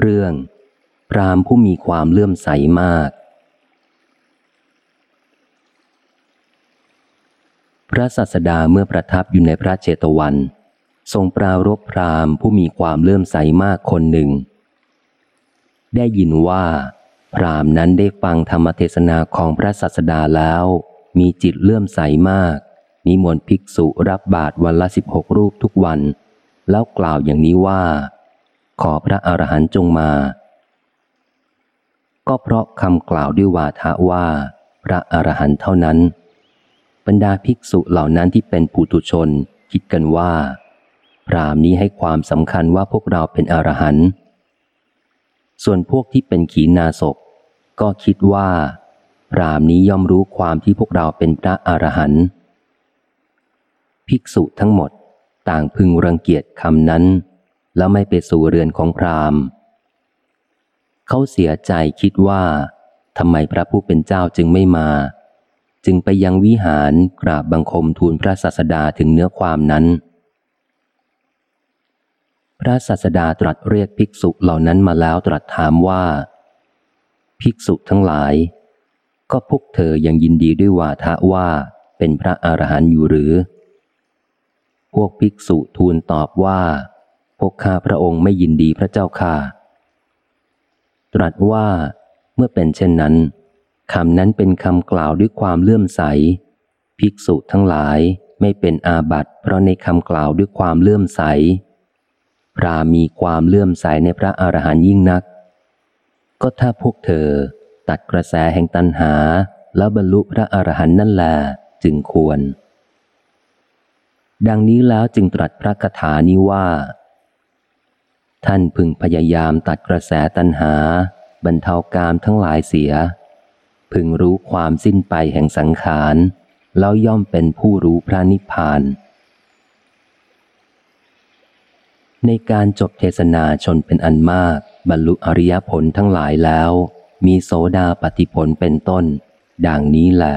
เรื่อง พรามผู้มีความเลื่อมใสมาก พระสัสดาเมื่อประทับอยู่ในพระเจตวัน ทรงปรารบพรามผู้มีความเลื่อมใสมากคนหนึ่ง ได้ยินว่า พรามนั้นได้ฟังธรรมเทศนาของพระสัสดาแล้ว มีจิตเลื่อมใสมาก นิมนต์ภิกษุรับบาตรวันละสิบหกรูปทุกวัน แล้วกล่าวอย่างนี้ว่า ขอพระอรหันต์จงมา ก็เพราะคำกล่าวด้วยวาทะว่า พระอรหันต์เท่านั้น บรรดาภิกษุเหล่านั้นที่เป็นปุถุชน คิดกันว่า พรามนี้ให้ความสำคัญว่าพวกเราเป็นอรหันต์ส่วนพวกที่เป็นขีณาศก ก็คิดว่า พรามนี้ย่อมรู้ความที่พวกเราเป็นพระอรหันต์ภิกษุทั้งหมดต่างพึงรังเกียจคำนั้น แล้วไม่ไปสู่เรือนของพราหมณ์ เขาเสียใจคิดว่าทำไมพระผู้เป็นเจ้าจึงไม่มา จึงไปยังวิหารกราบบังคมทูลพระศาสดาถึงเนื้อความนั้น พระศาสดาตรัสเรียกภิกษุเหล่านั้นมาแล้วตรัสถามว่า ภิกษุทั้งหลาย ก็พวกเธอยังยินดีด้วยวาทะว่าเป็นพระอรหันต์อยู่หรือ พวกภิกษุทูลตอบว่า พวกข้าพระองค์ไม่ยินดีพระเจ้าค่าตรัสว่าเมื่อเป็นเช่นนั้นคำนั้นเป็นคำกล่าวด้วยความเลื่อมใส ภิกษุทั้งหลายไม่เป็นอาบัติเพราะในคำกล่าวด้วยความเลื่อมใส พรามีความเลื่อมใสในพระอรหันต์ยิ่งนัก ก็ถ้าพวกเธอตัดกระแสแห่งตัณหา แล้วบรรลุพระอรหันต์นั่นแหละจึงควร ดังนี้แล้วจึงตรัสพระคาถานี้ว่า ท่านพึงพยายามตัดกระแสตัณหา บรรเทากามทั้งหลายเสีย พึงรู้ความสิ้นไปแห่งสังขาร แล้วย่อมเป็นผู้รู้พระนิพพาน ในการจบเทศนาชนเป็นอันมาก บรรลุอริยผลทั้งหลายแล้ว มีโสดาปฏิผลเป็นต้น ดังนี้แหละ